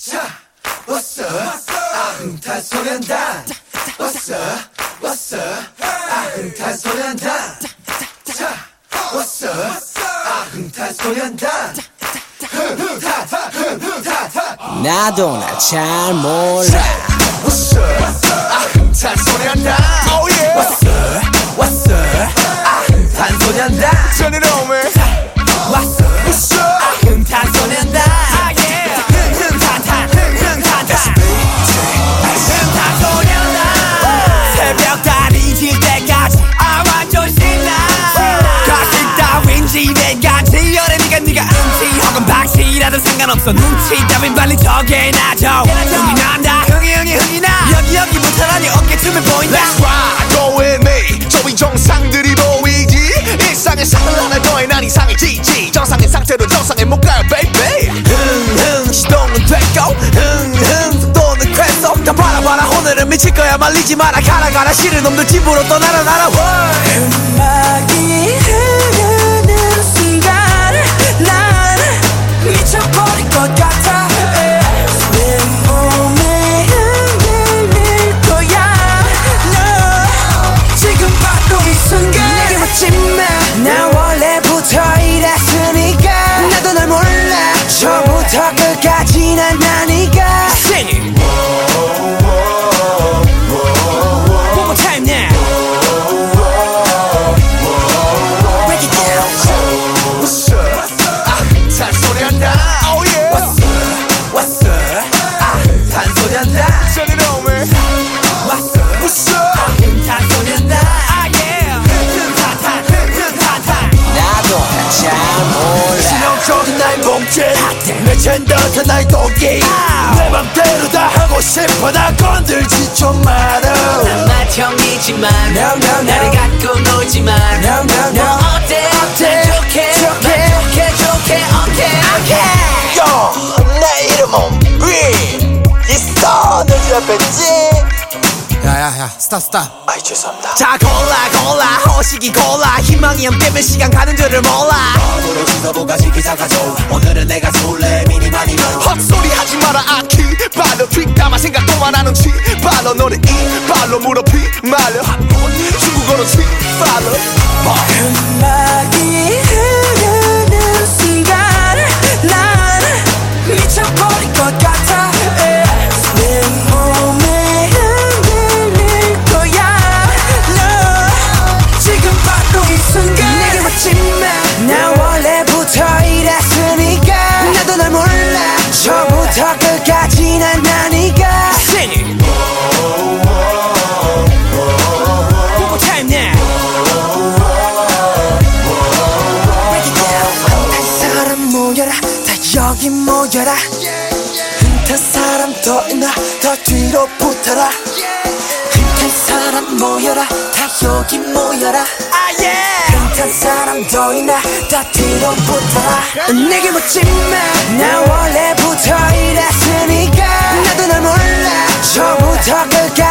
자, 왔어. 아흥탄 소년단. 왔어. 왔어. 아흥탄 소년단. 자, 왔어. 아흥탄 소년단. 나도 나 잘 몰라 왔어. 아흥탄 소년단. Oh yeah. 왔어. 왔어. 상관없어. 눈치 따윈 빨리 정해놔줘 흥이 난다. 흥이 흥이 흥이 나. 여기 여기부터라니 어깨춤을 보인다. Let's ride, go with me. 저위 정상들이 보이지. 일상의 상을 하나 더해. 난 이상해지지. 정상의 상태로 정상에 못 가요, baby. 흥흥 시동은 됐고. 흥흥 속도는 쾌속 다 봐라 오늘은 미칠 거야. 말리지 마라. 가라 가라. 싫은 놈들 집으로 떠나라 나라. 음 신형적인 나의 몸짓. 내 젠더한 나의 도끼 내 맘대로 다 하고 싶어. 나 건들지 좀 마라. 맏형이지만 No, no, no. 나를 갖고 놀지만 No, no, no. 뭐 어때? 어때? 좋게? 좋게. 난 좋게 좋게 오케이 요, 내 이름은 위. 있어, 내 옆에지. 야야야 스탑 스탑 아이 죄송합니다. 자 골라 골라. 호식이 골라. 희망이 함께면 시간 가는 줄을 몰라 으로 지서보가지 기사가죠. 오늘은 내가 술래 미니마니로. 헛소리 하지 마라 아키 발로 뒷담화 생각도만 하는 치 발로 너를 이 발로 무릎이 말려 모여라. 다 여기 모여라. 흠탄 사람 더 있나? 더 뒤로 붙어라. 흠탄 사람 모여라. 다 여기 모여라. 흠탄 사람 더 있나? 더 뒤로 붙어라. 내게 묻지 마나 원래부터 이랬으니까. 나도 널 몰라. 처음부터 끝까지